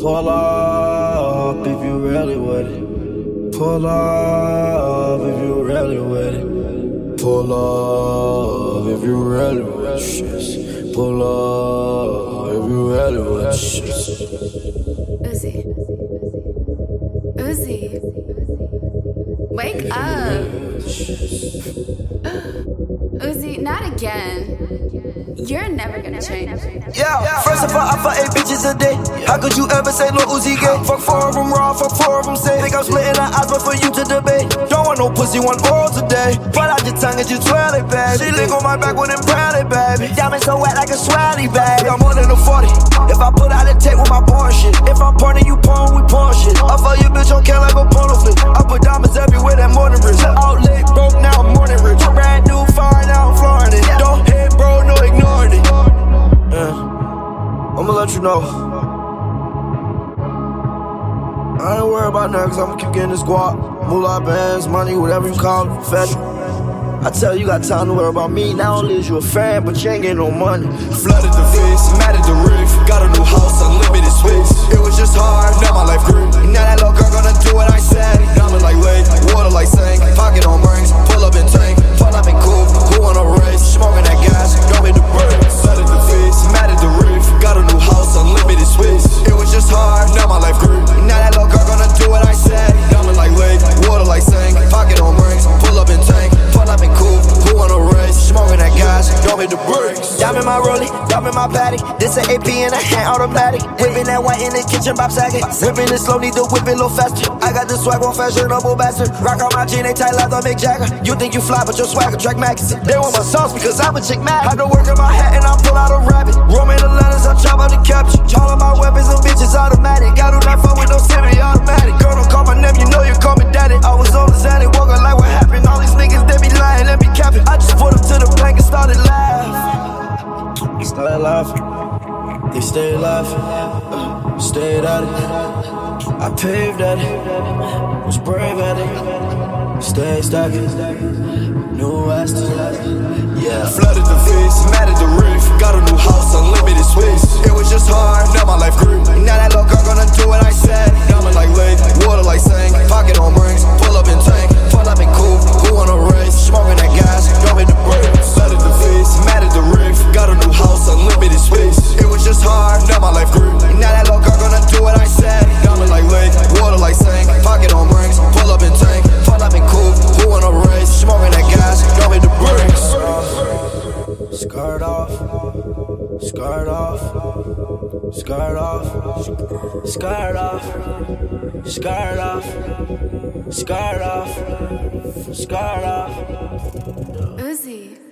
Pull up if you really with it. Pull up if you really with it. Pull up if you really with shit. Pull up if you really with shit. Uzi. Uzi. Wake up. Uzi, not again. You're never gonna change. Yeah, first of all, I fuck eight bitches a day. How could you ever say Lil Uzi gay? Fuck four of them raw, fuck four of them safe. Think I'm splitting the eyes, but for you to debate. Don't want no pussy, one oral today. Pull out your tongue and you twirl it, baby. She lick on my back with them proudly, baby. Diamond so wet like a swally, baby. I'm more than a 40. If I put out a tape with my porn shit. If I'm porn you porn, we porn shit. I you know. I ain't worried about nothing, cause I'ma keep getting this guap. Moolah bands, money, whatever you call it, fetch. I tell you, you got time to worry about me. Not only is you a fan, but you ain't getting no money. Flooded the face, matted the roof. Got a new house, unlimited space. It was just hard, now my life grew. Now that little girl diamond my patty. This an AP and a hand automatic. Whipping that white in the kitchen, Bob Saget. Whipping it slow, need to whip it a little faster. I got the swag on fashionable bastard. Rock on my jean, they tight like the Mick Jagger. You think you fly, but your swagger track magazine. They want my sauce because I'm a chick mad. Had to work in my hat and I pull out a rabbit. Roman the letters, I chop out the caption. All of my weapons and bitches Started. They stayed laughing. Uh, stayed at it. I paved at it. Was brave at it. Stay stacking. New West. Just hard, now my life grew. Now that little girl gonna do what I said. Diamond like lake, water like sink. Pocket on rings, pull up in tank. Pull up in coupe, who on a race? Smoking that gas, the. Skirt off, skirt off, skirt off, skirt off, skirt off, skirt off, skirt off. Uzi.